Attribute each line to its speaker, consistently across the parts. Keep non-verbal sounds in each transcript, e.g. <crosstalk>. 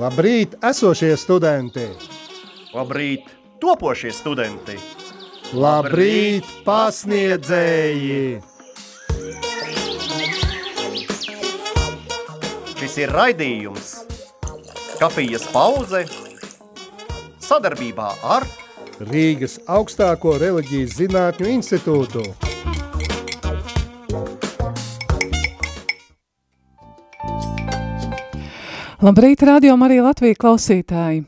Speaker 1: Labrīt, esošie studenti!
Speaker 2: Labrīt, topošie studenti!
Speaker 1: Labrīt, pasniedzēji!
Speaker 2: Šis ir raidījums Kafijas pauze sadarbībā ar
Speaker 1: Rīgas augstāko reliģijas zinātņu institūtu.
Speaker 3: Labrīt, radio arī Latvija klausītāji.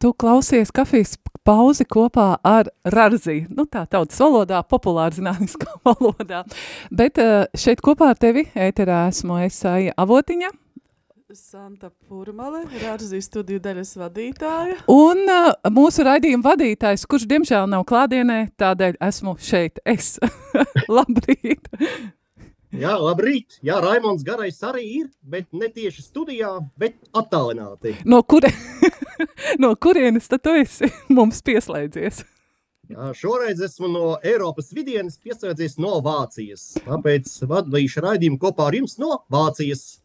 Speaker 3: Tu klausies kafijas pauzi kopā ar Rarzi. Nu tā tautas valodā, populāra zinātniskā <laughs> valodā. Bet eh, šeit kopā ar tevi ēterā esmu es Aija Avotiņa.
Speaker 4: Santa Purmale, Rārzī studiju daļas vadītāja.
Speaker 3: Un uh, mūsu raidījuma vadītājs, kurš diemžēl nav klādienē, tādēļ esmu šeit es. <laughs> Labrīt!
Speaker 5: Jā, labrīt! Jā, Raimons Garais arī ir, bet ne tieši studijā, bet attālināti.
Speaker 3: No, kure... <laughs> no kurienes tad tu esi <laughs> mums pieslēdzies?
Speaker 5: Jā, šoreiz esmu no Eiropas vidienes pieslēdzies no Vācijas. Tāpēc vadīšu raidījumu kopā ar jums no Vācijas.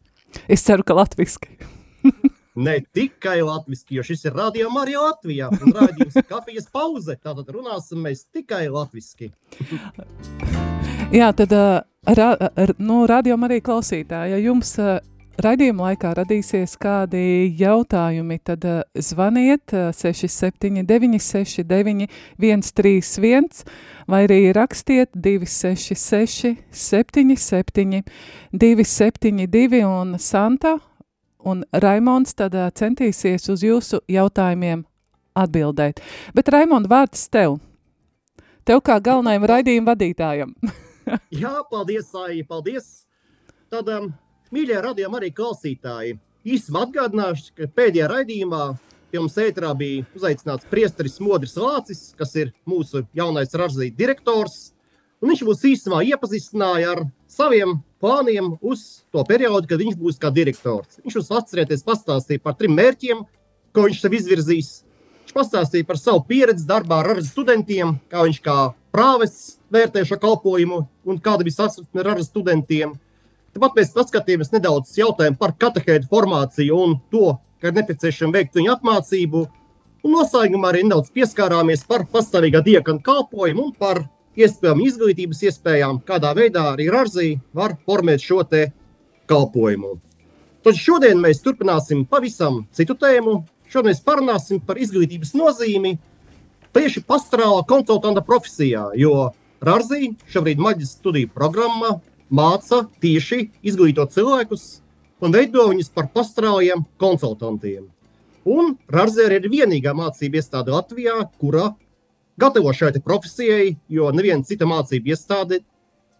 Speaker 3: Es ceru, ka latviski. <laughs>
Speaker 5: ne tikai latviski, jo šis ir rādījums arī Latvijā. Un rādījums ir kafijas pauze. Tātad runāsim mēs tikai latviski.
Speaker 3: Jā, tad ra, nu, rādījuma arī klausītāji. Ja jums raidījuma laikā radīsies kādi jautājumi, tad zvaniet 679 69 131 vai arī rakstiet 266 77 272 un Santa un Raimons tad centīsies uz jūsu jautājumiem atbildēt. Bet Raimond, vārds tev. Tev kā galvenajam raidījuma vadītājam. <laughs> <laughs>
Speaker 5: Jā, paldies, Aija, paldies. Tad, um, mīļie radījumi arī klausītāji, īsumā atgādināšu, ka pēdējā raidījumā pie mums ētrā bija uzaicināts priesteris Modris Lācis, kas ir mūsu jaunais ražzīta direktors. Un viņš mūs īsumā iepazīstināja ar saviem plāniem uz to periodu, kad viņš būs kā direktors. Viņš mums atcerieties pastāstīja par trim mērķiem, ko viņš sev izvirzīs. Viņš pastāstīja par savu pieredzi darbā ar studentiem, kā viņš kā prāvests vērtē šo kalpojumu un kāda bija sasprāta ar studentiem. Tāpat mēs paskatījāmies nedaudz jautājumu par katehētu formāciju un to, ka ir nepieciešama veikt viņu apmācību. Un noslēgumā arī nedaudz pieskārāmies par pastāvīgā diakonu kalpojumu un par iespējām izglītības iespējām, kādā veidā arī Rāzī var formēt šo te kalpojumu. Tad šodien mēs turpināsim pavisam citu tēmu. Šodien mēs parunāsim par izglītības nozīmi tieši pastorāla konsultanta profesijā, jo Rāzī šobrīd maģistra studiju programma māca tieši izglītot cilvēkus un veido viņus par pastorāliem konsultantiem. Un Rāzē ir vienīgā mācība iestāde Latvijā, kura gatavo šai profesijai, jo neviena cita mācību iestāde,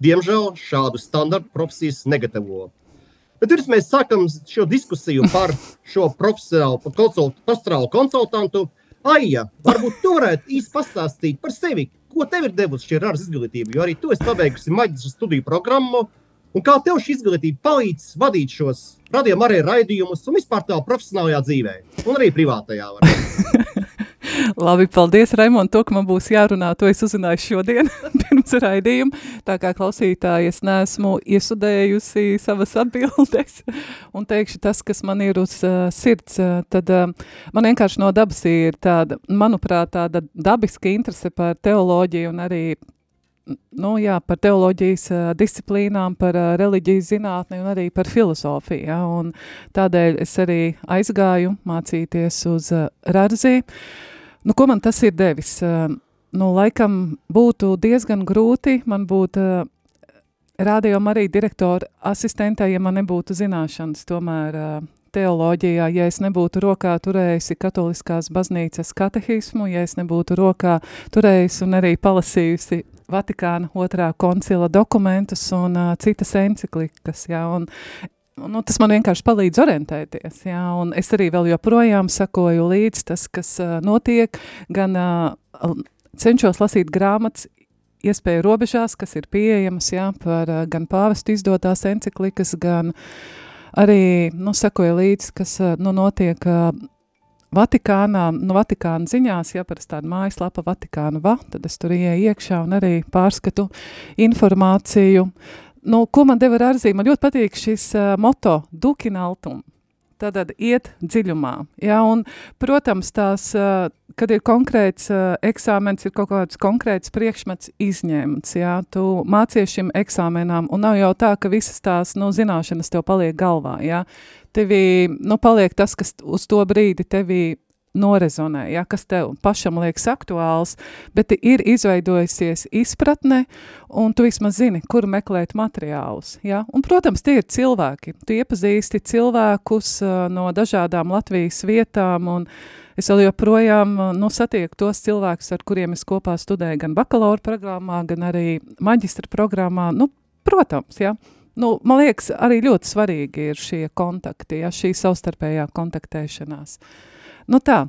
Speaker 5: diemžēl, šādu standartu profesijas negatavo. Bet pirms mēs sākam šo diskusiju par šo profesionālu, konsult, pastorālu konsultantu, Aija, varbūt tu varētu īsti pastāstīt par sevi, ko tev ir devusi šī rāras izglītība, jo arī tu esi pabeigusi maģistra studiju programmu, un kā tev šī izglītība palīdz vadīt šos radījuma arī raidījumus un vispār tā profesionālajā dzīvē, un arī privātajā. <laughs>
Speaker 3: Labi, paldies, Raimond, to, ka man būs jārunā, to es uzzināju šodien <laughs> pirms raidījuma. Tā kā klausītāji, es neesmu iesudējusi savas atbildes un teikšu tas, kas man ir uz uh, sirds, uh, tad uh, man vienkārši no dabas ir tāda, manuprāt, tāda dabiska interese par teoloģiju un arī nu, jā, par teoloģijas uh, disciplīnām, par uh, reliģijas zinātni un arī par filozofiju. Ja, un tādēļ es arī aizgāju mācīties uz uh, Rāzī. Nu, ko man tas ir devis? Nu, laikam būtu diezgan grūti man būt rādījuma arī direktora asistentē, ja man nebūtu zināšanas tomēr teoloģijā, ja es nebūtu rokā turējusi katoliskās baznīcas katehismu, ja es nebūtu rokā turējusi un arī palasījusi Vatikāna otrā koncila dokumentus un uh, citas enciklikas, jā, un nu, tas man vienkārši palīdz orientēties, jā, un es arī vēl joprojām sakoju līdz tas, kas uh, notiek, gan uh, cenšos lasīt grāmatas, iespēju robežās, kas ir pieejamas, jā, par uh, gan pāvestu izdotās enciklikas, gan arī, nu, sakoju līdz, kas, uh, nu, notiek uh, Vatikānā, nu, Vatikāna ziņās, ja par tādu mājaslapa Vatikāna va, tad es tur ieeju iekšā un arī pārskatu informāciju. Nu, ko man deva Rārzī? Man ļoti patīk šis uh, moto Dukin Altum. tad iet dziļumā. Ja, un, protams, tās, uh, kad ir konkrēts uh, eksāmens, ir kaut kāds konkrēts priekšmets izņemts, ja, tu mācies šim eksāmenām, un nav jau tā, ka visas tās, nu, zināšanas tev paliek galvā, ja. Tevi, nu, paliek tas, kas uz to brīdi tevi norezonē, ja, kas tev pašam liekas aktuāls, bet ir izveidojusies izpratne, un tu vismaz zini, kur meklēt materiālus. Ja? Un, protams, tie ir cilvēki. Tu iepazīsti cilvēkus uh, no dažādām Latvijas vietām, un es vēl joprojām nu, satieku tos cilvēkus, ar kuriem es kopā studēju gan bakalaura programmā, gan arī maģistra programmā. Nu, protams, ja. Nu, man liekas, arī ļoti svarīgi ir šie kontakti, ja, šī savstarpējā kontaktēšanās. Uh, Nu tā,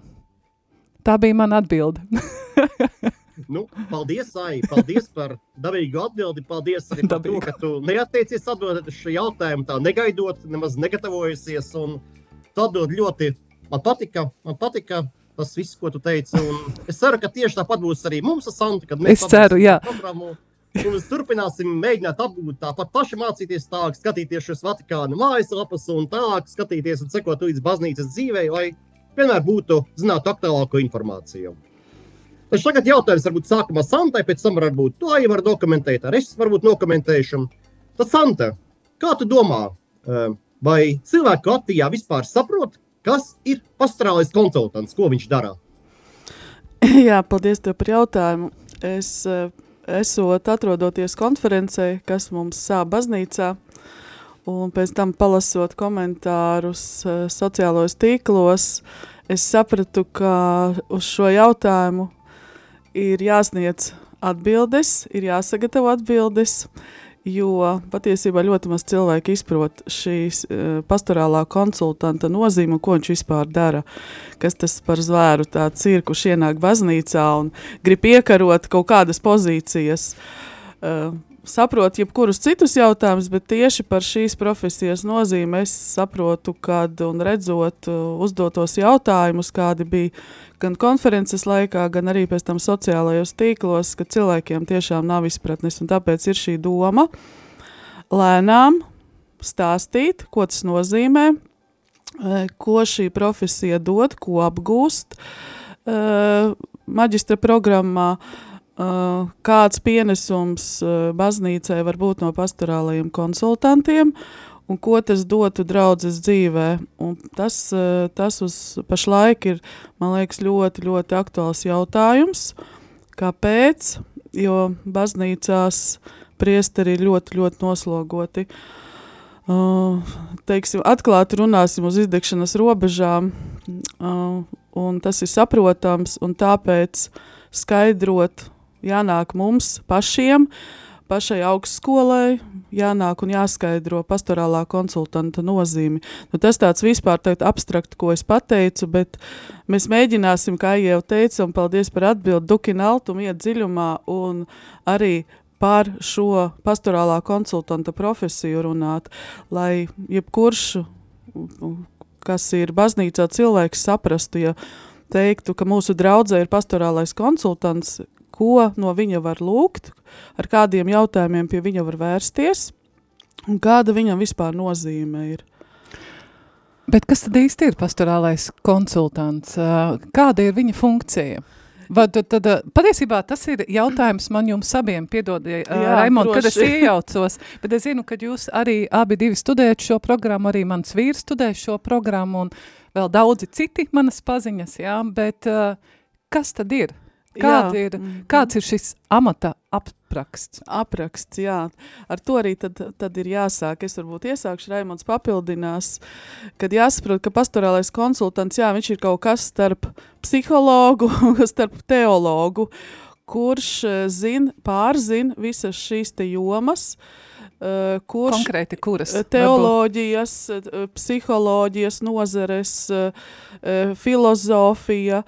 Speaker 3: tā bija mana atbilde. <laughs>
Speaker 5: nu, paldies, Ai, paldies par dabīgu atbildi. Paldies arī par to, ka tu neatteicies atbildēt uz šo jautājumu, tā negaidot, nemaz negatavojusies. Tu atbild ļoti, man patika, man patika tas viss, ko tu teici. Un es ceru, ka tieši tāpat būs arī mums ar Santu, kad mēs
Speaker 3: ceru,
Speaker 5: programmu. Un mēs turpināsim mēģināt apgūt tāpat paši mācīties tālāk, skatīties šos Vatikāna mājaslapus un tālāk skatīties un sekot līdz baznīcas dzīvei, lai vienmēr būtu zināt aktuālāko informāciju. Taču tagad jautājums varbūt sākumā Santai, pēc tam varbūt to jau var dokumentēt, arī es varbūt dokumentēšu. Tad Santa, kā tu domā, eh, vai cilvēku Latvijā vispār saprot, kas ir pastorālais konsultants, ko viņš dara? <laughs>
Speaker 4: Jā, paldies tev par jautājumu. Es eh, esot atrodoties konferencē, kas mums sāp baznīcā, un pēc tam palasot komentārus uh, sociālajos tīklos, es sapratu, ka uz šo jautājumu ir jāsniedz atbildes, ir jāsagatavo atbildes, jo patiesībā ļoti maz cilvēki izprot šīs uh, pastorālā konsultanta nozīmu, ko viņš vispār dara, kas tas par zvēru tāds ir, kurš ienāk baznīcā un grib iekarot kaut kādas pozīcijas. Uh, saprotu jebkurus citus jautājumus, bet tieši par šīs profesijas nozīmi es saprotu, kad un redzot uh, uzdotos jautājumus, kādi bija gan konferences laikā, gan arī pēc tam sociālajos tīklos, ka cilvēkiem tiešām nav izpratnes, tāpēc ir šī doma lēnām stāstīt, ko tas nozīmē, eh, ko šī profesija dod, ko apgūst eh, maģistra programmā, Uh, kāds pienesums uh, baznīcai var būt no pastorālajiem konsultantiem un ko tas dotu draudzes dzīvē. Un tas, uh, tas uz pašlaik ir, man liekas, ļoti, ļoti aktuāls jautājums. Kāpēc? Jo baznīcās priesteri ir ļoti, ļoti noslogoti. Uh, teiksim, atklāti runāsim uz izdegšanas robežām, uh, un tas ir saprotams, un tāpēc skaidrot jānāk mums pašiem, pašai augstskolai, jānāk un jāskaidro pastorālā konsultanta nozīmi. Nu, tas tāds vispār teikt abstrakt, ko es pateicu, bet mēs mēģināsim, kā jau teicu, un paldies par atbildi, dukina altumu iet dziļumā un arī par šo pastorālā konsultanta profesiju runāt, lai jebkurš, kas ir baznīcā cilvēks, saprastu, ja teiktu, ka mūsu draudzē ir pastorālais konsultants, ko no viņa var lūgt, ar kādiem jautājumiem pie viņa var vērsties un kāda viņam vispār nozīme ir.
Speaker 3: Bet kas tad īsti ir pastorālais konsultants? Kāda ir viņa funkcija? Vai tad, tad, patiesībā tas ir jautājums man jums abiem, piedod, Raimond, kad es <laughs> iejaucos, bet es zinu, ka jūs arī abi divi studējat šo programmu, arī mans vīrs studē šo programmu un vēl daudzi citi manas paziņas, jā, bet kas tad ir? Kāda ir, mhm. kāds ir šis amata apraksts?
Speaker 4: Apraksts, jā. Ar to arī tad, tad ir jāsāk. Es varbūt iesākšu, Raimonds papildinās, kad jāsaprot, ka pastorālais konsultants, jā, viņš ir kaut kas starp psihologu <laughs> un starp teologu, kurš eh, zin, pārzin visas šīs te jomas, uh,
Speaker 3: Uh, kurš Konkrēti kuras?
Speaker 4: Teoloģijas, psiholoģijas nozares, uh, filozofija,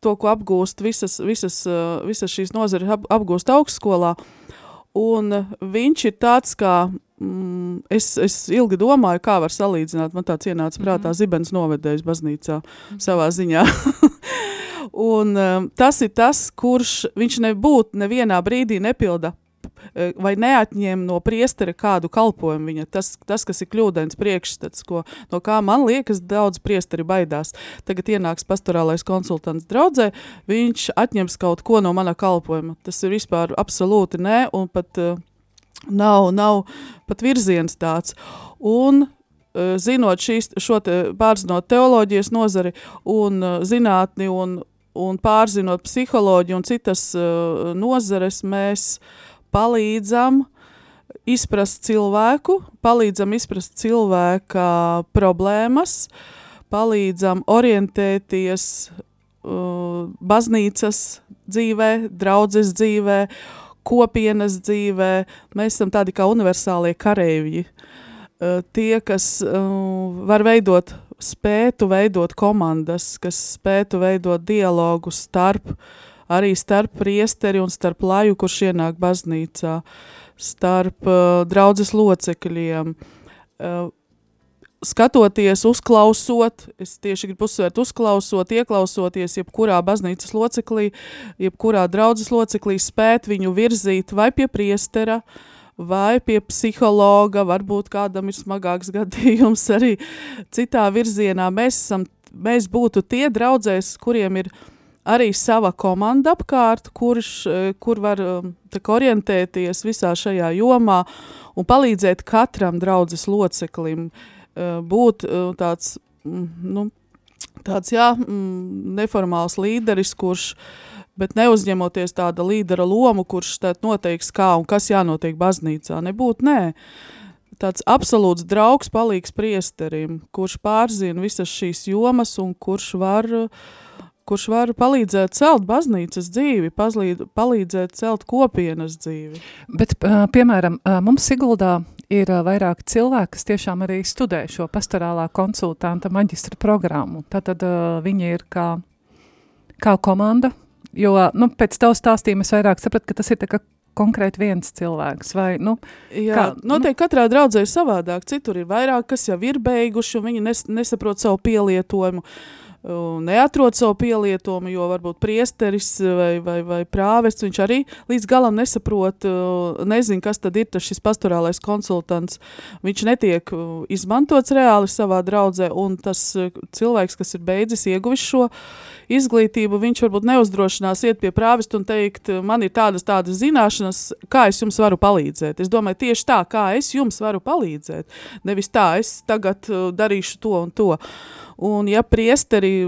Speaker 4: to, ko apgūst visas, visas, visas šīs nozares ap, apgūst augstskolā. Un viņš ir tāds, kā mm, es, es ilgi domāju, kā var salīdzināt. Man tāds ienāca prātā mm -hmm. Zibens novedējs baznīcā mm -hmm. savā ziņā. <laughs> Un um, tas ir tas, kurš viņš nebūtu nevienā brīdī nepilda vai neatņem no priestera kādu kalpojumu viņa. Tas, tas kas ir kļūdains priekšstats, ko, no kā man liekas, daudz priesteri baidās. Tagad ienāks pastorālais konsultants draudzē, viņš atņems kaut ko no mana kalpojuma. Tas ir vispār absolūti nē, un pat uh, nav, nav pat virziens tāds. Un uh, zinot šīs, šo te, pārzinot teoloģijas nozari un uh, zinātni un, un pārzinot psiholoģiju un citas uh, nozares, mēs palīdzam izprast cilvēku, palīdzam izprast cilvēka problēmas, palīdzam orientēties uh, baznīcas dzīvē, draudzes dzīvē, kopienas dzīvē. Mēs esam tādi kā universālie kareivji. Uh, tie, kas uh, var veidot spētu veidot komandas, kas spētu veidot dialogu starp, arī starp priesteri un starp laju, kurš ienāk baznīcā, starp uh, draudzes locekļiem. Uh, skatoties, uzklausot, es tieši gribu uzsvērt, uzklausot, ieklausoties jebkurā baznīcas loceklī, jebkurā draudzes loceklī, spēt viņu virzīt vai pie priestera, vai pie psihologa, varbūt kādam ir smagāks <laughs> gadījums arī citā virzienā. Mēs, esam, mēs būtu tie draudzēs, kuriem ir arī sava komanda apkārt, kurš, kur var um, tak, orientēties visā šajā jomā un palīdzēt katram draudzes loceklim uh, būt uh, tāds, mm, nu, tāds jā, mm, neformāls līderis, kurš uh, bet neuzņemoties tāda līdera lomu, kurš noteiks, kā un kas jānotiek baznīcā. Nebūtu, nē. Tāds absolūts draugs palīgs priesterim, kurš pārzina visas šīs jomas un kurš var, kurš var palīdzēt celt baznīcas dzīvi, palīd, palīdzēt celt kopienas dzīvi.
Speaker 3: Bet, piemēram, mums Siguldā ir vairāk cilvēki, kas tiešām arī studē šo pastorālā konsultanta maģistra programmu. Tātad viņi ir kā, kā komanda, Jo, nu, pēc tava stāstījuma es vairāk sapratu, ka tas ir tā kā konkrēti viens cilvēks. Vai, nu,
Speaker 4: Jā, kā, noteikti nu, katrā draudzē ir savādāk. Citur ir vairāk, kas jau ir beiguši, un viņi nes, nesaprot savu pielietojumu. Uh, neatrod savu pielietojumu, jo varbūt priesteris vai, vai, vai prāvests, viņš arī līdz galam nesaprot, nezin, kas tad ir tas šis pastorālais konsultants. Viņš netiek izmantots reāli savā draudzē, un tas cilvēks, kas ir beidzis, ieguvis šo izglītību, viņš varbūt neuzdrošinās iet pie prāvesta un teikt, man ir tādas, tādas zināšanas, kā es jums varu palīdzēt. Es domāju, tieši tā, kā es jums varu palīdzēt. Nevis tā, es tagad darīšu to un to. Un ja priesteri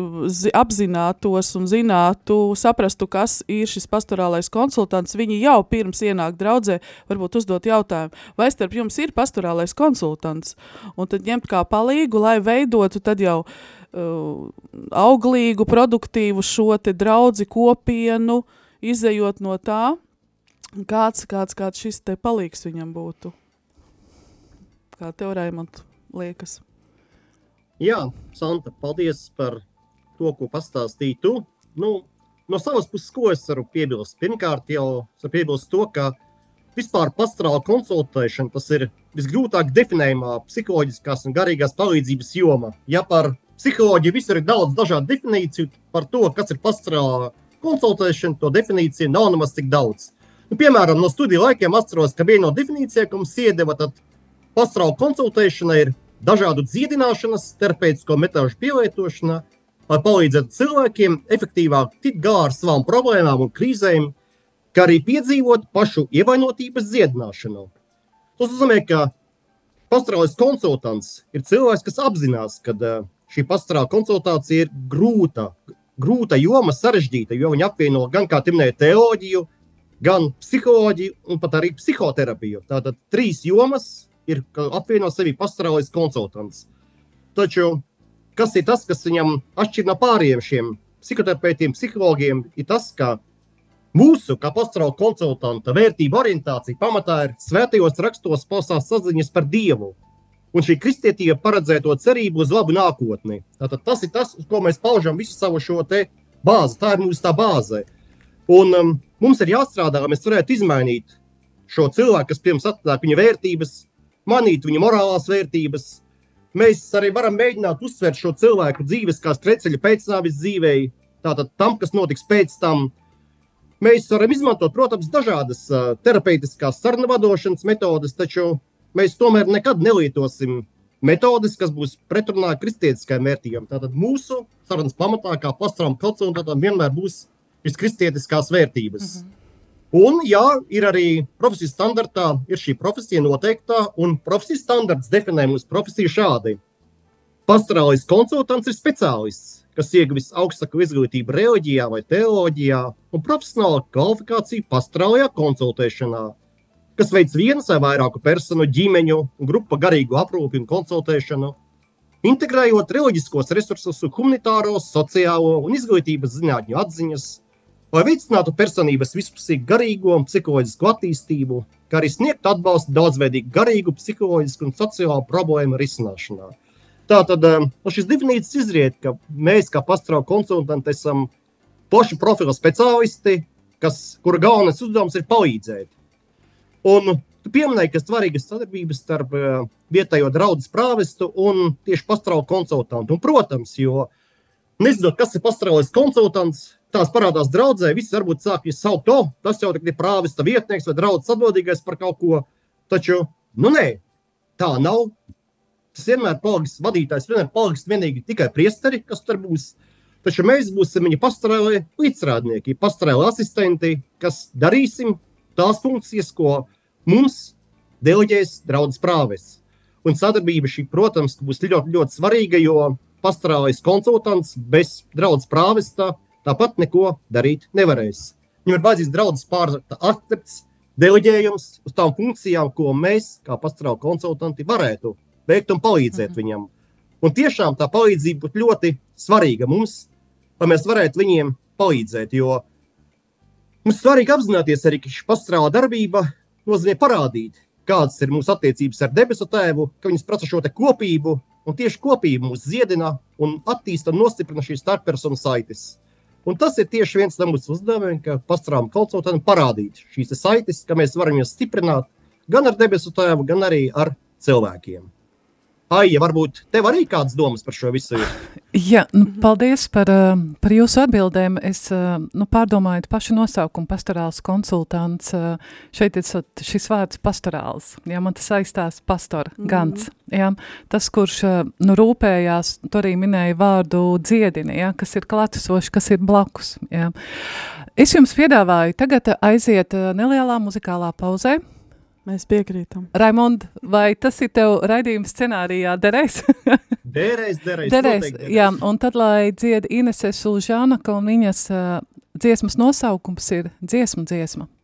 Speaker 4: apzinātos un zinātu, saprastu, kas ir šis pastorālais konsultants, viņi jau pirms ienāk draudzē varbūt uzdot jautājumu, vai starp jums ir pastorālais konsultants? Un tad ņemt kā palīgu, lai veidotu tad jau uh, auglīgu, produktīvu šo te draudzi kopienu, izējot no tā, kāds, kāds, kāds šis te palīgs viņam būtu. Kā tev, Raimond, liekas?
Speaker 5: Jā, Santa, paldies par to, ko pastāstīji tu. Nu, no savas puses, ko es varu piebilst? Pirmkārt, jau piebilst to, ka vispār pastorāla konsultēšana tas ir visgrūtāk definējumā psiholoģiskās un garīgās palīdzības joma. Ja par psiholoģiju visur ir daudz dažādu definīciju, par to, kas ir pastorāla konsultēšana, to definīciju nav nemaz tik daudz. Nu, piemēram, no studiju laikiem atceros, ka viena no definīcijām, ko mums iedeva, pastorāla konsultēšana ir dažādu dziedināšanas, terapeitisko metožu pielietošanā, lai palīdzētu cilvēkiem efektīvāk tikt galā ar savām problēmām un krīzēm, kā arī piedzīvot pašu ievainotības dziedināšanu. Tas nozīmē, ka pastorālais konsultants ir cilvēks, kas apzinās, ka šī pastorāla konsultācija ir grūta, grūta joma, sarežģīta, jo viņi apvieno gan, kā minēja, teoloģiju, gan psiholoģiju un pat arī psihoterapiju. Tātad trīs jomas, ir apvieno sevi pastorālais konsultants. Taču kas ir tas, kas viņam atšķir no pārējiem šiem psihoterapeitiem, psihologiem, ir tas, ka mūsu, kā pastorāla konsultanta, vērtība orientācija pamatā ir svētajos rakstos pausās saziņas par Dievu. Un šī kristietība paredzēto cerību uz labu nākotni. Tātad tas ir tas, uz ko mēs paužam visu savu šo bāzi. Tā ir mūsu tā bāze. Un um, mums ir jāstrādā, lai mēs varētu izmainīt šo cilvēku, kas pirms atnāk viņa vērtības, manīt viņa morālās vērtības. Mēs arī varam mēģināt uzsvērt šo cilvēku dzīves kā streceļa pēcnāvis dzīvei, tātad tam, kas notiks pēc tam. Mēs varam izmantot, protams, dažādas terapeitiskās sarunu vadošanas metodes, taču mēs tomēr nekad nelietosim metodes, kas būs pretrunā kristietiskajām vērtībām. Tātad mūsu sarunas pamatā, kā pastrām konsultantam, vienmēr būs šīs kristietiskās vērtības. Mm -hmm. Un, jā, ir arī profesijas standartā, ir šī profesija noteiktā, un profesijas standarts definē mūsu profesiju šādi. Pastorālis konsultants ir speciālists, kas ieguvis augstāku izglītību reliģijā vai teoloģijā un profesionālu kvalifikāciju pastorālajā konsultēšanā, kas veids vienu vai vairāku personu ģimeņu un grupu garīgu aprūpi un konsultēšanu, integrējot reliģiskos resursus, humanitāro, sociālo un izglītības zinātņu atziņas, lai veicinātu personības vispusīgu garīgo un psiholoģisko attīstību, kā arī sniegtu atbalstu daudzveidīgu garīgu, psiholoģisku un sociālo problēmu risināšanā. Tātad no um, šīs definīcijas izriet, ka mēs, kā pastrāvu konsultanti, esam plaša profila speciālisti, kas, kura galvenais uzdevums ir palīdzēt. Un tu pieminēji, ka svarīgas sadarbības starp uh, vietējo draugu prāvestu un tieši pastrāvu konsultantu. Un, protams, jo nezinot, kas ir pastrāvais konsultants, tās parādās draudzē, visi varbūt sāk viņu saukt, oh, tas jau ir prāvista vietnieks vai draugs atbildīgais par kaut ko. Taču, nu nē, tā nav. Tas vienmēr paliks vadītājs, vienmēr paliks vienīgi tikai priesteri, kas tur būs. Taču mēs būsim viņa pastāvēlē līdzstrādnieki, pastāvēlē asistenti, kas darīsim tās funkcijas, ko mums deleģēs draugs prāves. Un sadarbība šī, protams, būs ļoti, ļoti svarīga, jo pastāvēlais konsultants bez draugs prāvesta tāpat neko darīt nevarēs. Viņam ir vajadzīgs draudzes pārzakta akcepts, deleģējums uz tām funkcijām, ko mēs, kā pastāvu konsultanti, varētu veikt un palīdzēt mm -hmm. viņam. Un tiešām tā palīdzība būtu ļoti svarīga mums, lai mēs varētu viņiem palīdzēt. Jo mums svarīgi apzināties arī, ka šī pastāvā darbība nozīmē parādīt, kādas ir mūsu attiecības ar debesu tēvu, ka viņas prasa šo kopību, un tieši kopība mūs ziedina un attīsta un nostiprina šīs starppersonu saites. Un tas ir tieši viens no mūsu uzdevumiem, ka pastrāma konsultantiem parādīt šīs saites, ka mēs varam viņus stiprināt gan ar debesu tēvu, gan arī ar cilvēkiem. Aija, varbūt tev arī kādas domas par šo visu ir?
Speaker 3: Jā, nu, paldies par, eh, par jūsu atbildēm. Es eh, nu, pārdomāju pašu nosaukumu pastorāls konsultants. Eh, šeit ir šis vārds pastorāls. Jā, man tas aizstās pastora, mm. gans. Jā, tas, kurš nu, rūpējās, tu arī minēji vārdu dziedini, jā, kas ir klātesoši, kas ir blakus. Jā. Es jums piedāvāju tagad aiziet nelielā muzikālā pauzē.
Speaker 4: Mēs piekrītam.
Speaker 3: Raimond, vai tas ir tev raidījuma scenārijā derēs? <laughs>
Speaker 5: derēs, derēs.
Speaker 3: derēs, derēs. Jā, un tad, lai dzied Inese Sulžānaka un viņas uh, dziesmas nosaukums ir dziesmu dziesma. So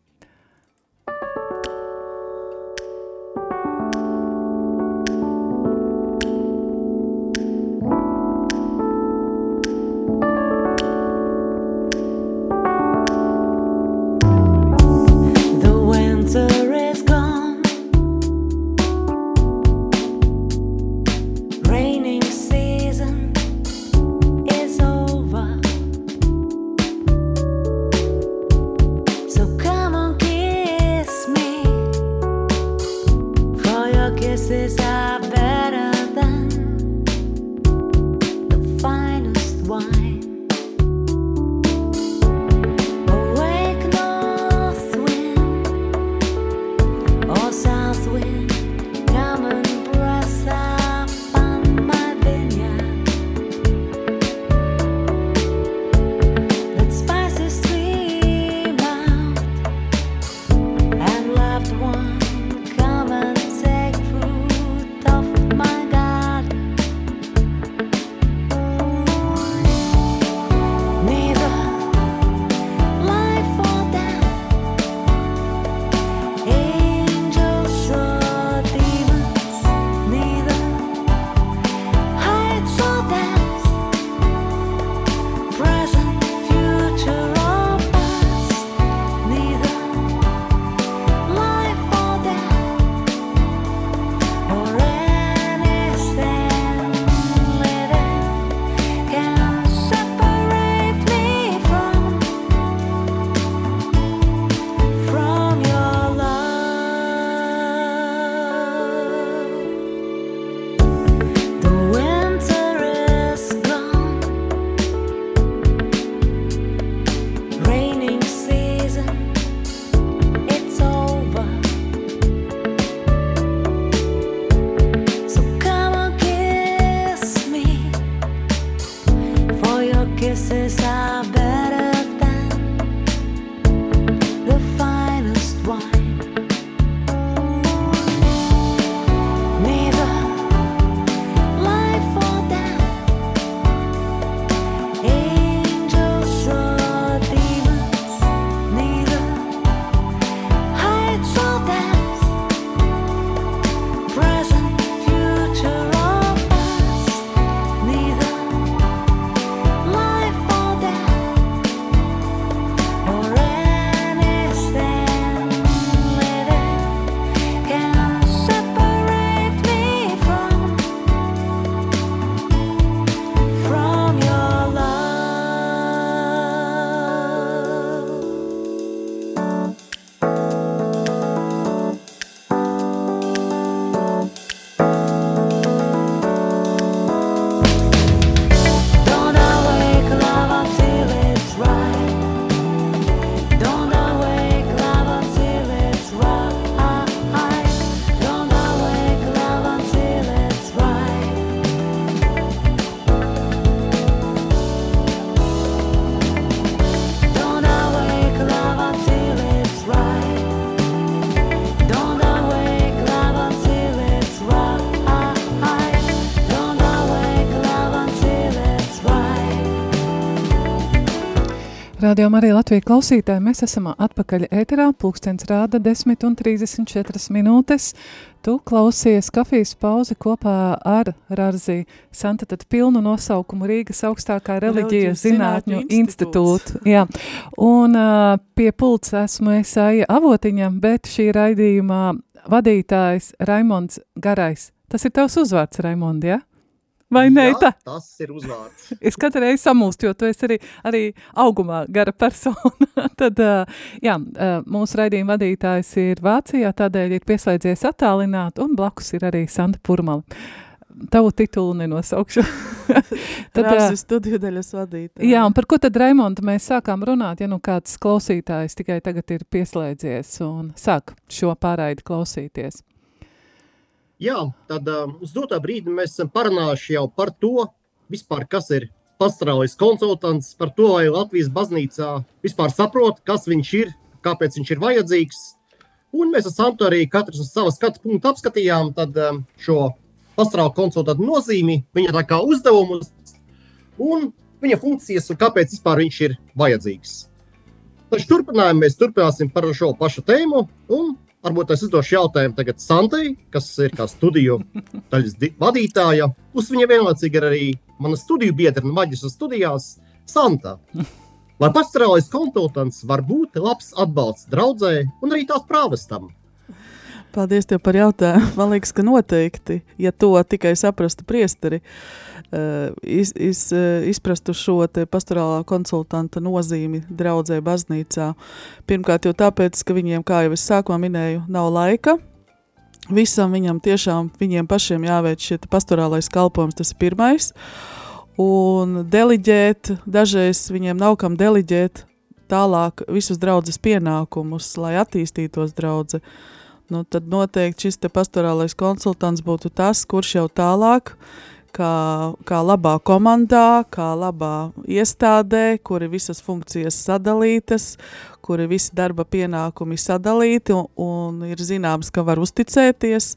Speaker 3: Radio Marija Latvija klausītāji, mēs esam atpakaļ ēterā, pulkstens rāda 10 un 34 minūtes. Tu klausies kafijas pauzi kopā ar Rarzi Santa, tad pilnu nosaukumu Rīgas augstākā reliģijas zinātņu institūtu. Jā, un pie pults esmu es Aija Avotiņa, bet šī raidījumā vadītājs Raimonds Garais. Tas ir tavs uzvārds, Raimond, ja? Vai ne?
Speaker 5: Jā, tas ir uzvārds. <laughs>
Speaker 3: es katru reizi samulstu, jo tu esi arī, arī augumā gara persona. <laughs> Tad, jā, mūsu raidījuma vadītājs ir Vācijā, tādēļ ir pieslēdzies attālināt, un blakus ir arī Santa Purmala. Tavu titulu nenosaukšu. <laughs>
Speaker 4: tad, uh, studiju daļas vadītāja.
Speaker 3: Jā, un par ko tad, Raimonda, mēs sākām runāt, ja nu kāds klausītājs tikai tagad ir pieslēdzies un sāk šo pārraidi klausīties?
Speaker 5: Jā, tad um, uz doto brīdi mēs esam parunājuši jau par to, vispār, kas ir pastāvīgais konsultants, par to, vai Latvijas baznīcā vispār saprot, kas viņš ir, kāpēc viņš ir vajadzīgs. Un mēs ar Santu arī katrs uz sava skatu punktu apskatījām tad, um, šo pastāvīgo konsultantu nozīmi, viņa tā kā uzdevumus un viņa funkcijas un kāpēc vispār viņš ir vajadzīgs. Taču turpinājumā mēs turpināsim par šo pašu tēmu un Varbūt es uzdošu jautājumu tagad Santai, kas ir kā studiju <laughs> daļas vadītāja. Plus viņa vienlaicīgi ir arī mana studiju biedra no maģistra studijās Santa. <laughs> Lai pastāvīgais konsultants var būt labs atbalsts draudzē un arī tās prāvestam.
Speaker 4: Paldies tev par jautājumu. <laughs> Man liekas, ka noteikti, ja to tikai saprastu priesteri, uh, iz, iz, uh, izprastu šo pastorālā konsultanta nozīmi draudzē baznīcā. Pirmkārt jau tāpēc, ka viņiem, kā jau es sākumā minēju, nav laika. Visam viņam tiešām viņiem pašiem jāveic šie pastorālais kalpojums, tas ir pirmais. Un deliģēt, dažreiz viņiem nav kam deliģēt tālāk visus draudzes pienākumus, lai attīstītos draudze. Uh, nu, tad noteikti šis pastorālais konsultants būtu tas, kurš jau tālāk, kā, kā labā komandā, kā labā iestādē, kuri visas funkcijas sadalītas, kuri visi darba pienākumi sadalīti un, un ir zināms, ka var uzticēties,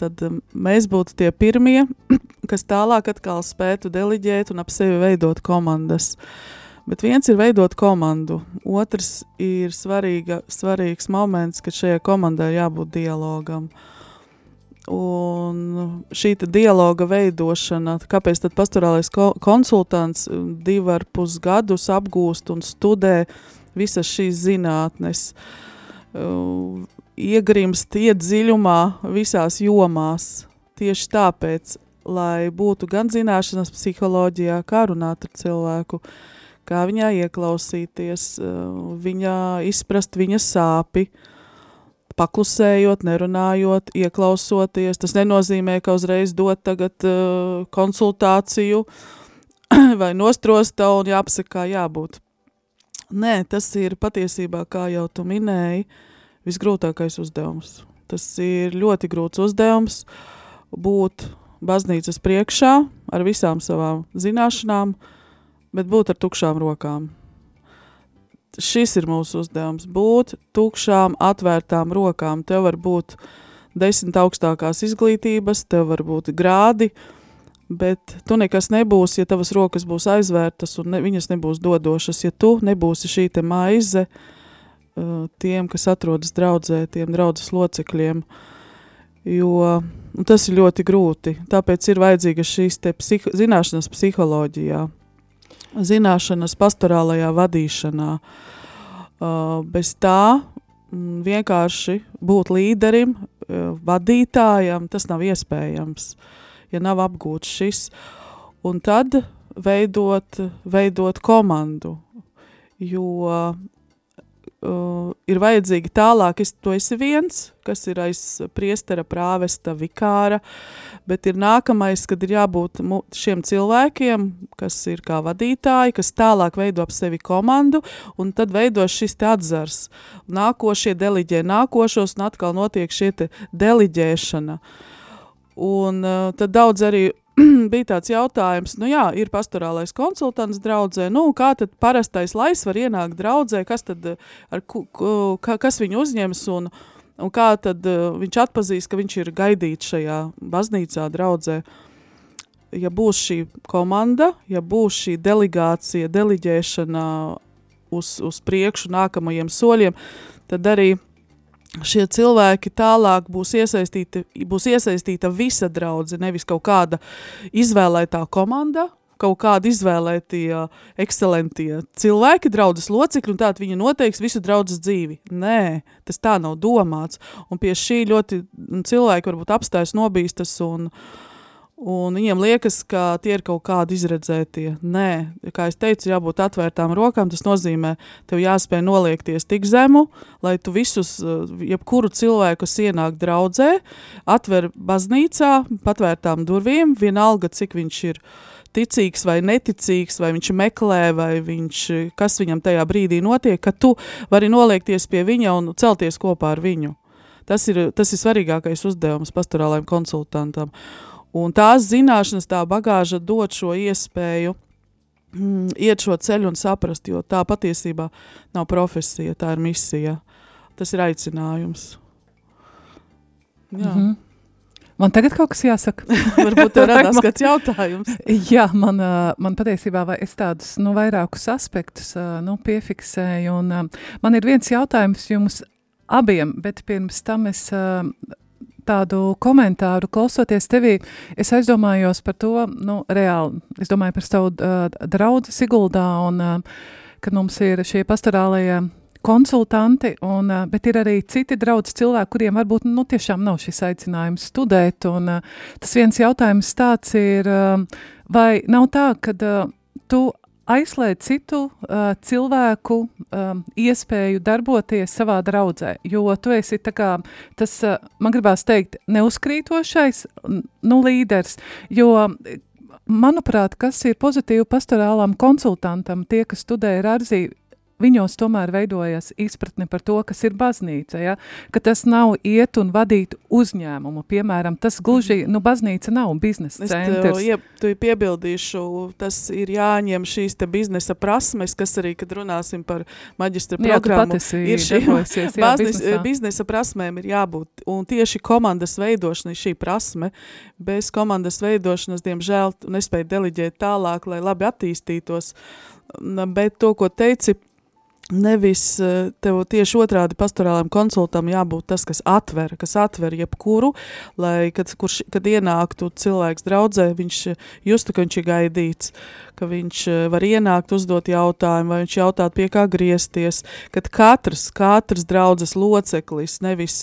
Speaker 4: tad mēs būtu tie pirmie, <clears throat> kas tālāk atkal spētu deliģēt un ap sevi veidot komandas. Uh, Bet viens ir veidot komandu, otrs ir svarīga, svarīgs moments, ka šajā komandā ir jābūt dialogam. Un šī dialoga veidošana, kāpēc tad pastorālais ko konsultants divu ar pus gadus apgūst un studē visas šīs zinātnes, uh, iegrimst, iet dziļumā visās jomās. Tieši tāpēc, lai būtu gan zināšanas psiholoģijā, kā runāt ar cilvēku, uh, kā viņā ieklausīties, eh, viņā izprast viņa sāpi, paklusējot, nerunājot, ieklausoties. Tas nenozīmē, ka uzreiz dot tagad uh, konsultāciju <clears throat> vai nostrosta un jāapsaka, kā jābūt. Nē, tas ir patiesībā, kā jau tu minēji, visgrūtākais uzdevums. Tas ir ļoti grūts uzdevums būt baznīcas priekšā ar visām savām zināšanām, uh, bet būt ar tukšām rokām. Šis ir mūsu uzdevums - būt tukšām, atvērtām rokām. Tev var būt desmit augstākās izglītības, tev var būt grādi, bet tu nekas nebūsi, ja tavas rokas būs aizvērtas un ne, viņas nebūs dodošas. Ja tu nebūsi šī te maize uh, tiem, kas atrodas draudzē, tiem draudzes locekļiem, jo tas ir ļoti grūti. Tāpēc ir vajadzīga šīs te psiho, zināšanas psiholoģijā zināšanas pastorālajā vadīšanā. Uh, bez tā mm, vienkārši būt līderim, uh, vadītājam, tas nav iespējams, ja nav apgūts šis. Un tad veidot, veidot komandu, jo uh, ir vajadzīgi tālāk, es, tu esi viens, kas ir aiz priestera, prāvesta, vikāra, bet ir nākamais, kad ir jābūt šiem cilvēkiem, kas ir kā vadītāji, kas tālāk veido ap sevi komandu, un tad veido šis te atzars. Nākošie deliģē nākošos, un atkal notiek šie te deliģēšana. Un uh, tad daudz arī <clears throat> bija tāds jautājums, nu jā, ir pastorālais konsultants draudzē, nu kā tad parastais lais var ienākt draudzē, kas tad, ar, ku, ka, kas viņu uzņems un, un kā tad uh, viņš atpazīst, ka viņš ir gaidīts šajā baznīcā draudzē. Ja būs šī komanda, ja būs šī delegācija, deliģēšana uz, uz priekšu nākamajiem soļiem, tad arī šie cilvēki tālāk būs iesaistīti, būs iesaistīta visa draudze, nevis kaut kāda izvēlētā komanda, kaut kādi izvēlētie ekscelentie cilvēki, draudzes locekļi, un tātad viņi noteiks visu draudzes dzīvi. Nē, tas tā nav domāts, un pie šī ļoti cilvēki varbūt apstājas nobīstas un, uh, Un viņiem liekas, ka tie ir kaut kādi izredzētie. Nē, kā jau teicu, jābūt atvērtām rokām. Tas nozīmē, tev jāspēj noliekties tik zemu, lai tu visus, eh, jebkuru cilvēku, kas ienāk draudzē, atver baznīcā, patvērtām durvīm, vienalga, cik viņš ir ticīgs vai neticīgs, vai viņš meklē, vai viņš, kas viņam tajā brīdī notiek, ka tu vari noliekties pie viņa un celties kopā ar viņu. Tas ir, tas ir svarīgākais uzdevums pastorālajiem konsultantam. Un tās zināšanas, tā bagāža dod šo iespēju mm, iet šo ceļu un saprast, jo tā patiesībā nav profesija, tā ir misija. Tas ir aicinājums. Jā. Mm -hmm.
Speaker 3: Man tagad kaut kas jāsaka. <laughs>
Speaker 4: Varbūt tev radās <laughs> kāds jautājums.
Speaker 3: Jā, man, man patiesībā vai es tādus nu, vairākus aspektus nu, piefiksēju. Un, man ir viens jautājums jums abiem, bet pirms tam es tādu komentāru, klausoties tevī, es aizdomājos par to, nu, reāli, es domāju par savu uh, draudzi Siguldā, un uh, kad mums ir šie pastorālajie konsultanti, un, uh, bet ir arī citi draudz cilvēki, kuriem varbūt, nu, tiešām nav šis aicinājums studēt, un uh, tas viens jautājums tāds ir, uh, vai nav tā, kad uh, tu aizslēdz citu uh, cilvēku um, iespēju darboties savā draudzē, jo tu esi tā kā tas, uh, man gribās teikt, neuzkrītošais, nu, līderis, jo manuprāt, kas ir pozitīvi pastorālām konsultantam, tie, kas studē Rārzī, viņos tomēr veidojas izpratne par to, kas ir baznīca, ja? ka tas nav iet un vadīt uzņēmumu, piemēram, tas gluži, nu, baznīca nav biznesa centrs.
Speaker 4: Es tev piebildīšu, tas ir jāņem šīs te biznesa prasmes, kas arī, kad runāsim par maģistra programmu,
Speaker 3: jā,
Speaker 4: ir šī baznis, biznesa prasmēm ir jābūt, un tieši komandas veidošana ir šī prasme, bez komandas veidošanas, diemžēl, nespēja deliģēt tālāk, lai labi attīstītos, bet to, ko teici, Nevis eh, tev tieši otrādi pastorālajam konsultam jābūt tas, kas atver, kas atver jebkuru, lai, kad, kurš, kad ienāktu cilvēks draudzē, viņš justu, ka viņš ir gaidīts, ka viņš eh, var ienākt, uzdot jautājumu, vai viņš jautāt pie kā griezties, kad katrs, katrs draudzes loceklis, nevis,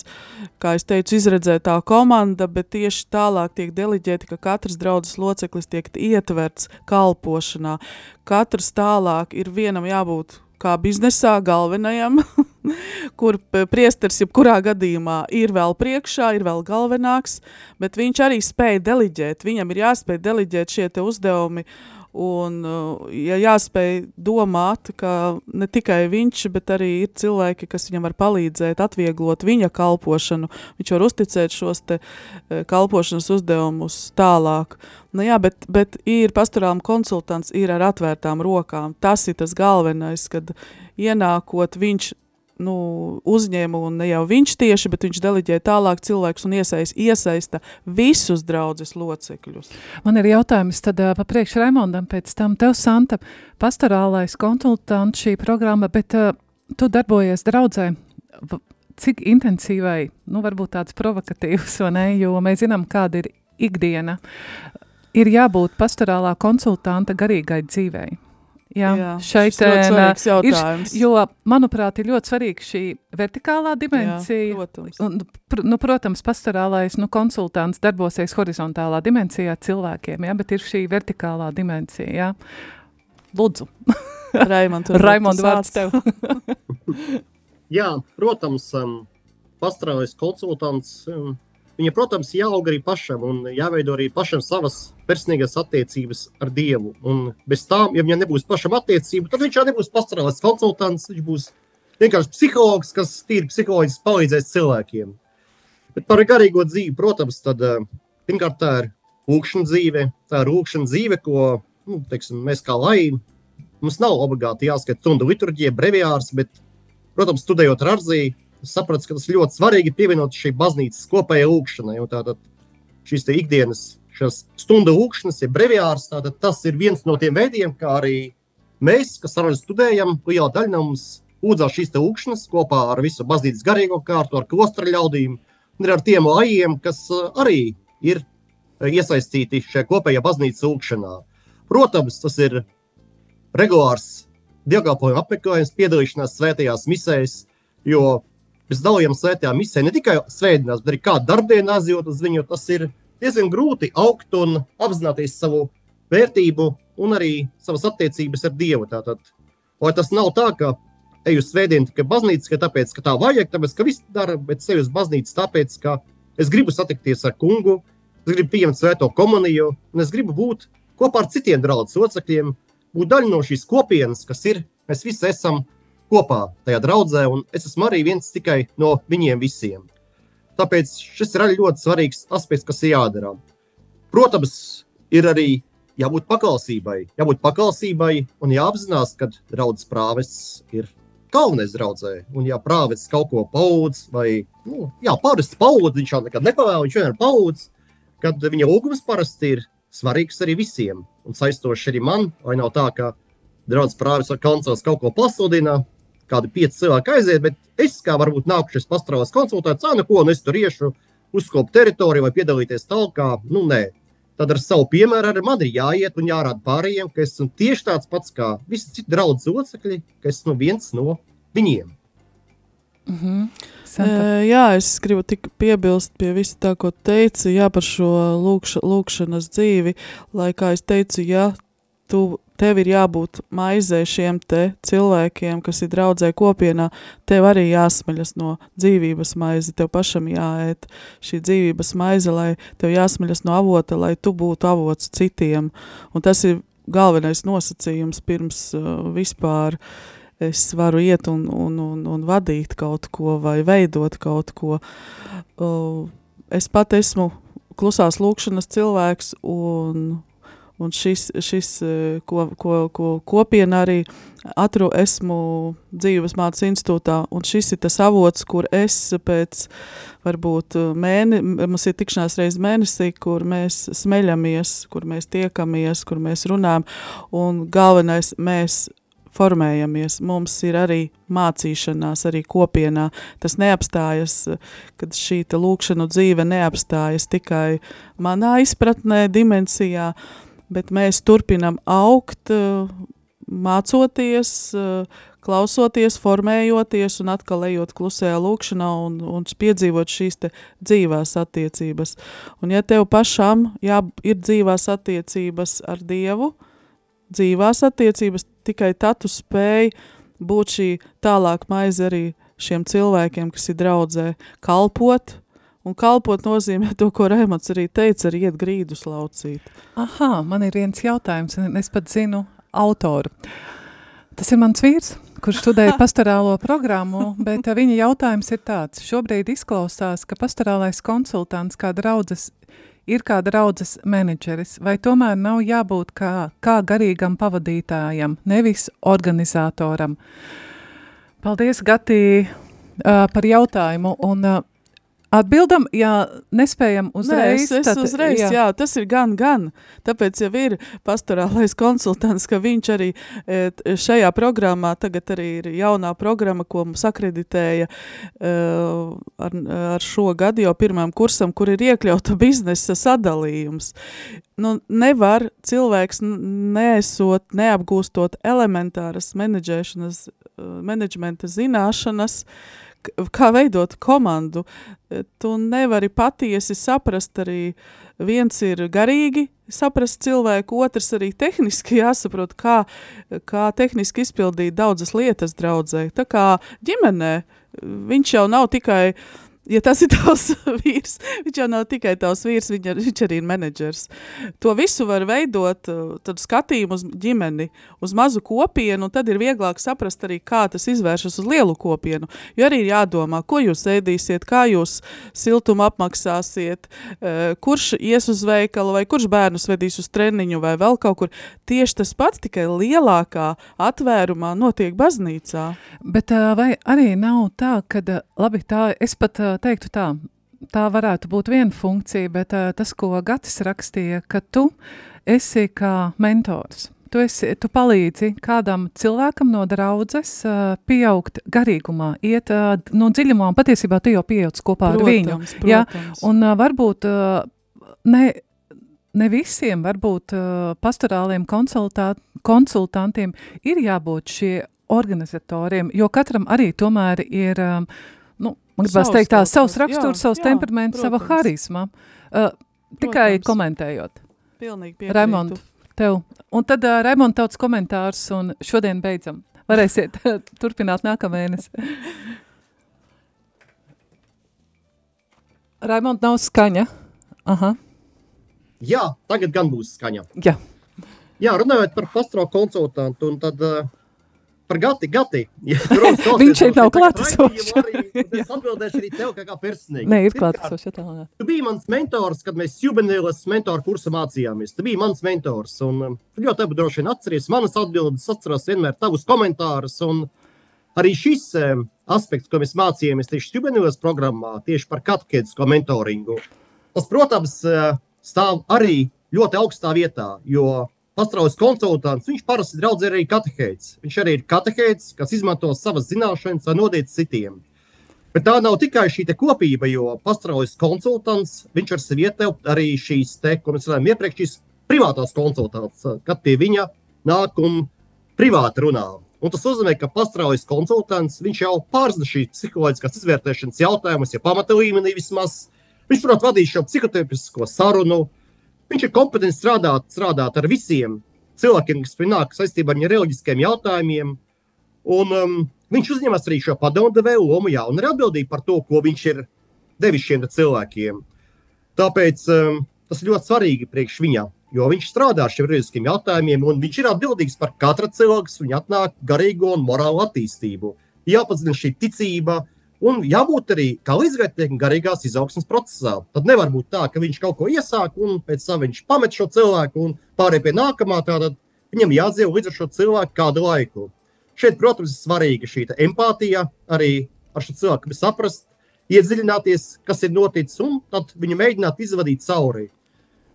Speaker 4: kā es teicu, izredzētā komanda, bet tieši tālāk tiek deliģēti, ka katrs draudzes loceklis tiek ietverts kalpošanā, katrs tālāk ir vienam jābūt kā biznesā galvenajam, <laughs> kur priesteris jebkurā gadījumā ir vēl priekšā, ir vēl galvenāks, bet viņš arī spēja deliģēt, viņam ir jāspēj deliģēt šie te uzdevumi, un uh, ja jāspēj domāt, ka ne tikai viņš, bet arī ir cilvēki, kas viņam var palīdzēt, atvieglot viņa kalpošanu, viņš var uzticēt šos te uh, kalpošanas uzdevumus tālāk. Nu jā, bet, bet ir pastorālam konsultants, ir ar atvērtām rokām. Tas ir tas galvenais, kad ienākot viņš nu, uzņēma, un ne jau viņš tieši, bet viņš deliģē tālāk cilvēkus un iesaist, iesaista visus draudzes locekļus.
Speaker 3: Man ir jautājums tad uh, pa priekš Raimondam pēc tam. Tev, Santa, pastorālais konsultants šī programma, bet uh, tu darbojies draudzē. Cik intensīvai, nu varbūt tāds provokatīvs, vai ne, jo mēs zinām, kāda ir ikdiena ir jābūt pastorālā konsultanta garīgai dzīvei. Jā,
Speaker 4: Jā šeit ir,
Speaker 3: jo, manuprāt, ir ļoti svarīga šī vertikālā dimensija. Jā,
Speaker 4: protams.
Speaker 3: Un, pr nu, protams, pastorālais nu, konsultants darbosies horizontālā dimensijā cilvēkiem, jā, bet ir šī vertikālā dimensija. Jā. Lūdzu. <laughs>
Speaker 4: Raimond, <laughs>
Speaker 3: Raimond vārds tev. <laughs>
Speaker 5: jā, protams, um, pastorālais konsultants um, Viņa, protams, jāaug arī pašam un jāveido arī pašam savas personīgās attiecības ar Dievu. Un bez tām, ja viņam nebūs pašam attiecību, tad viņš jau nebūs pastorālais konsultants, viņš būs vienkārši psihologs, kas tīri psiholoģiski palīdzēs cilvēkiem. Bet par garīgo dzīvi, protams, tad eh, pirmkārt tā ir lūkšana dzīve, tā ir lūkšana dzīve, ko nu, teiksim, mēs kā laimi, mums nav obligāti jāskata stundu liturģija, breviārs, bet, protams, studējot ar Arzīju, sapratu, ka tas ļoti svarīgi pievienot šī baznīcas kopējai lūkšanai. Tātad šīs ikdienas stundu lūkšanas, ja breviārs, tātad tas ir viens no tiem veidiem, kā arī mēs, kas sarunājam, studējam, liela daļa no mums lūdzās šīs lūkšanas kopā ar visu baznīcas garīgo kārtu, ar klostra ļaudīm un ar tiem lajiem, kas uh, arī ir uh, iesaistīti šajā kopējā baznīcas lūkšanā. Protams, tas ir regulārs dievkalpojuma apmeklējums, piedalīšanās svētajās misēs, jo bez dalījuma svētajā misē ne tikai svētdienās, bet arī kādu darbdienu aizjūt uz viņu, tas ir diezgan grūti augt un apzināties savu vērtību un arī savas attiecības ar Dievu. Tātad, lai tas nav tā, ka eju uz svētdienu tikai baznīcā, ka tāpēc, ka tā vajag, tāpēc, ka viss dara, bet sevi uz baznīcu tāpēc, ka es gribu satikties ar kungu, es gribu pieņemt svēto komuniju, un es gribu būt kopā ar citiem draugu locekļiem, būt daļa no šīs kopienas, kas ir, mēs visi esam kopā tajā draudzē, un es esmu arī viens tikai no viņiem visiem. Tāpēc šis ir arī ļoti svarīgs aspekts, kas jādara. Protams, ir arī jābūt paklausībai, jābūt paklausībai un jāapzinās, ka draudzes prāvests ir galvenais draudzē. Un, ja prāvests kaut ko paudz, vai nu, jā, pāris paudz, viņš jau nekad nepavēl, viņš vienmēr paudz, kad viņa lūgums parasti ir svarīgs arī visiem un saistošs arī man, vai nav tā, ka draudzes prāvests ar koncils kaut ko pasludina, kādi pieci cilvēki aiziet, bet es kā varbūt nākušais pastāvās konsultēt, cēnu, ko, un es tur iešu uzkopu teritoriju vai piedalīties talkā, nu nē. Tad ar savu piemēru arī man ir jāiet un jārāda pārējiem, ka esmu tieši tāds pats kā visi citi draugi locekļi, ka esmu viens no viņiem.
Speaker 3: Mm -hmm.
Speaker 4: Uh, jā, es gribu tikai piebilst pie visa tā, ko teici, jā, par šo lūkša, lūkšanas dzīvi. Lai, kā es teicu, ja tu tev ir jābūt maizē šiem te cilvēkiem, kas ir draudzē kopienā, tev arī jāsmaļas no dzīvības maize, tev pašam jāēt šī dzīvības maize, lai tev jāsmaļas no avota, lai tu būtu avots citiem. Un tas ir galvenais nosacījums pirms uh, vispār es varu iet un, un, un, un vadīt kaut ko vai veidot kaut ko. Uh, es pat esmu klusās lūkšanas cilvēks un Un šis, šis eh, ko, ko, ko kopiena arī atrodu, esmu dzīves mācības institūtā, un šis ir tas avots, kur es pēc varbūt mēne, mums ir tikšanās reizes mēnesī, kur mēs smeļamies, kur mēs tiekamies, kur mēs runājam, un galvenais mēs formējamies. Mums ir arī mācīšanās, arī kopienā. Tas neapstājas, kad šī lūkšanu dzīve neapstājas tikai manā izpratnē, dimensijā, uh, bet mēs turpinam augt, eh, mācoties, eh, klausoties, formējoties un atkal ejot klusējā lūkšanā un, un piedzīvot šīs te dzīvās attiecības. Un ja tev pašam jā, ir dzīvās attiecības ar Dievu, dzīvās attiecības, tikai tad tu spēj būt šī tālāk maize arī šiem cilvēkiem, kas ir draudzē, kalpot, Un kalpot nozīmē to, ko Rēmats arī teica, arī iet grīdus laucīt.
Speaker 3: Aha, man ir viens jautājums, un es pat zinu autoru. Tas ir mans vīrs, kurš studēja <laughs> pastorālo programmu, bet viņa jautājums ir tāds. Šobrīd izklausās, ka pastorālais konsultants kā draudzes ir kā draudzes menedžeris, vai tomēr nav jābūt kā, kā garīgam pavadītājam, nevis organizatoram? Paldies, Gatī, uh, par jautājumu, un uh, Atbildam, ja nespējam uzreiz.
Speaker 4: Nē, es, es tad, uzreiz, jā. jā, tas ir gan, gan. Tāpēc jau ir pastorālais konsultants, ka viņš arī šajā programmā, tagad arī ir jaunā programma, ko mums akreditēja ar, ar šo gadu jau pirmām kursam, kur ir iekļauta biznesa sadalījums. Nu, nevar cilvēks neesot, neapgūstot elementāras menedžēšanas, menedžmenta zināšanas, uh, kā veidot komandu. E, tu nevari patiesi saprast arī, viens ir garīgi saprast cilvēku, otrs arī tehniski <laughs> jāsaprot, kā, kā tehniski izpildīt daudzas lietas draudzē. Tā kā ģimenē viņš jau nav tikai uh, ja tas ir <laughs> tavs vīrs, viņš jau nav tikai tavs vīrs, viņa, viņš arī ir menedžers. To visu var veidot, uh, tad skatījumu uz ģimeni, uz mazu kopienu, un tad ir vieglāk saprast arī, kā tas izvēršas uz lielu kopienu. Jo arī ir jādomā, ko jūs ēdīsiet, kā jūs siltumu apmaksāsiet, uh, kurš ies uz veikalu, vai kurš bērnus vedīs uz treniņu, vai vēl kaut kur. Tieši tas pats, tikai lielākā atvērumā notiek baznīcā.
Speaker 3: Bet uh, vai arī nav tā, ka, labi, tā, es pat teiktu tā, tā varētu būt viena funkcija, bet uh, tas, ko Gatis rakstīja, ka tu esi kā mentors. tu, esi, tu palīdzi kādam cilvēkam no draudzes uh, pieaugt garīgumā, iet uh, no dziļumā, un patiesībā tu jau pieauc kopā
Speaker 4: Protams,
Speaker 3: ar viņu. Ja?
Speaker 4: protams.
Speaker 3: Un uh, varbūt uh, ne, ne visiem, varbūt uh, pastorāliem konsultantiem ir jābūt šie organizatoriem, jo katram arī tomēr ir, um, nu, man gribas teikt tā, savs raksturs, savs temperaments, sava harisma. Uh, tikai
Speaker 4: Protams.
Speaker 3: komentējot.
Speaker 4: Pilnīgi piekrītu.
Speaker 3: Raimond, tev. Un tad uh, Raimond tauts komentārs un šodien beidzam. Varēsiet <laughs> turpināt nākamēnes. Raimond nav skaņa. Aha,
Speaker 5: Jā, tagad gan būs skaņa.
Speaker 3: jā.
Speaker 5: Jā, runājot par pastoru konsultantu, un tad uh, par Gati. Gati. Ja, <laughs>
Speaker 3: Viņš šeit nav klātesošs.
Speaker 5: Es atbildēšu arī tev kā, kā personīgi.
Speaker 3: Nē, ir attālināt.
Speaker 5: Tu biji mans mentors, kad mēs jubilejas mentoru kursu mācījāmies. Tu biji mans mentors. Un, um, ļoti labi droši vien atceries manas atbildes, atceros vienmēr tavus komentārus. Un arī šis um, aspekts, ko mēs mācījāmies tieši jubilejas programmā, tieši par katehētisko mentoringu, tas, protams, uh, stāv arī ļoti augstā vietā. Jo Pastraujas konsultants, viņš parasti draudzē arī katehēts. Viņš arī ir katehēts, kas izmanto savas zināšanas, lai nodītu citiem. Bet tā nav tikai šī kopība, jo pastraujas konsultants, viņš var sev ietilpt arī šīs, te, ko mēs redzējām iepriekš, šīs privātās konsultants, kad pie viņa nāk un privāti runā. Un tas nozīmē, ka pastraujas konsultants, jau pārzina šīs psiholoģiskās izvērtēšanas jautājumus, ja pamata līmenī vismaz. Viņš prot vadīt šo psihoterapisko sarunu, viņš ir kompetents strādāt, strādāt ar visiem cilvēkiem, kas pienāk saistībā ar viņa reliģiskiem jautājumiem. Un, um, viņš uzņemas arī šo padomdevēju lomu, jā, un ir atbildīgi par to, ko viņš ir devis šiem cilvēkiem. Tāpēc um, tas ir ļoti svarīgi priekš viņa, jo viņš strādā ar šiem reliģiskiem jautājumiem, un viņš ir atbildīgs par katra cilvēka, viņa atnāk garīgo un morālu attīstību. Jāpazina šī ticība, un jābūt arī kā līdzgaitniekam garīgās izaugsmas procesā. Tad nevar būt tā, ka viņš kaut ko iesāk, un pēc tam viņš pamet šo cilvēku un pārējie pie nākamā. Tātad viņam jādzīvo līdz ar šo cilvēku kādu laiku. Šeit, protams, ir svarīga šī empātija, arī ar šo cilvēku saprast, iedziļināties, kas ir noticis, un tad viņu mēģināt izvadīt cauri.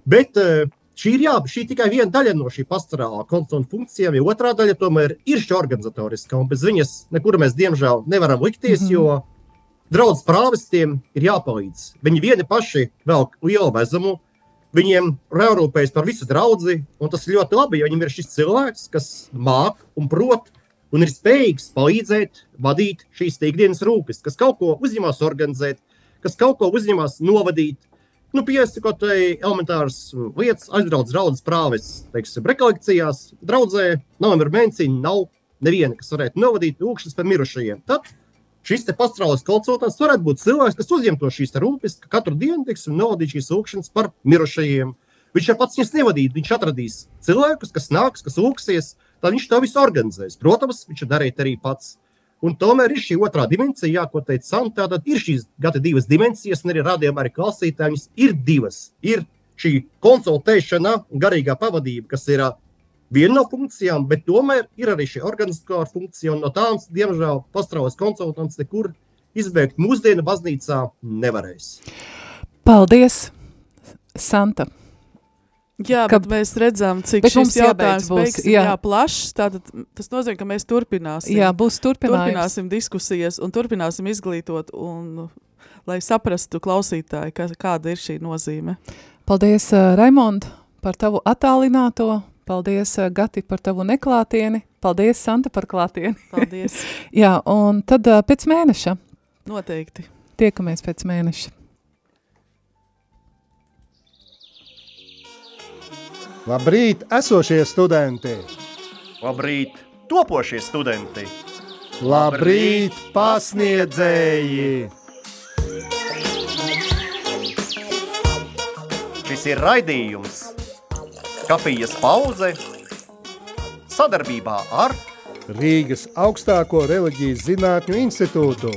Speaker 5: Bet eh, šī ir, jā, šī ir tikai viena daļa no šī pastorālā konsultanta funkcijām, jo otrā daļa tomēr ir šī organizatoriskā, un bez viņas nekur mēs diemžēl nevaram likties, mm -hmm. Jo draudzes prāvestiem ir jāpalīdz. Viņi vieni paši velk lielu vezumu, viņiem rūpējas par visu draugu, un tas ir ļoti labi, jo viņiem ir šis cilvēks, kas māk un prot un ir spējīgs palīdzēt, vadīt šīs ikdienas rūpes, kas kaut ko uzņemas organizēt, kas kaut ko uzņemas novadīt. Nu, Piesakot, elementāras lietas, aizbrauc draudzes prāves, teiksim, rekolekcijās, draudzē, novembra mēnesī nav neviena, kas varētu novadīt lūkšanas par mirušajiem. Tad šis te pastrāles konsultants varētu būt cilvēks, kas uzņemto šīs rūpes, ka katru dienu, teiksim, novadīt šīs lūkšanas par mirušajiem. Viņš jau pats viņas nevadīs, viņš atradīs cilvēkus, kas nāks, kas lūksies, tad viņš to visu organizēs. Protams, viņš to darīt arī pats. Un tomēr ir šī otrā dimensija, jā, ko teica Santa. Tad ir šīs gada divas dimensijas, un arī rādījumā arī klausītājiem ir divas. Ir šī konsultēšana, garīgā pavadība, kas ir ā, viena no funkcijām, bet tomēr ir arī šī organiskā funkcija, un no tām, diemžēl, pastraujas konsultants nekur izbēgt mūsdienu baznīcā nevarēs.
Speaker 3: Paldies, Santa!
Speaker 4: Jā,
Speaker 3: Ka-
Speaker 4: bet mēs redzam, cik šis jautājums
Speaker 3: būs,
Speaker 4: beigsim,
Speaker 3: jā.
Speaker 4: jā, plašs. Tātad tas nozīmē, ka mēs turpināsim.
Speaker 3: Jā, būs.
Speaker 4: Turpināsim diskusijas un turpināsim izglītot, un, lai saprastu klausītāji, ka, kāda ir šī nozīme.
Speaker 3: Paldies, uh, Raimond, par tavu attālināto. Paldies, uh, Gati, par tavu neklātieni. Paldies, Santa, par klātieni.
Speaker 4: Paldies! <laughs>
Speaker 3: Jā, un tad uh, pēc mēneša.
Speaker 4: Noteikti!
Speaker 3: Tiekamies pēc mēneša.
Speaker 1: Labrīt, esošie studenti!
Speaker 2: Labrīt, topošie studenti!
Speaker 1: Labrīt, pasniedzēji!
Speaker 2: Šis ir raidījums Kafijas pauze sadarbībā ar
Speaker 1: Rīgas augstāko reliģijas zinātņu institūtu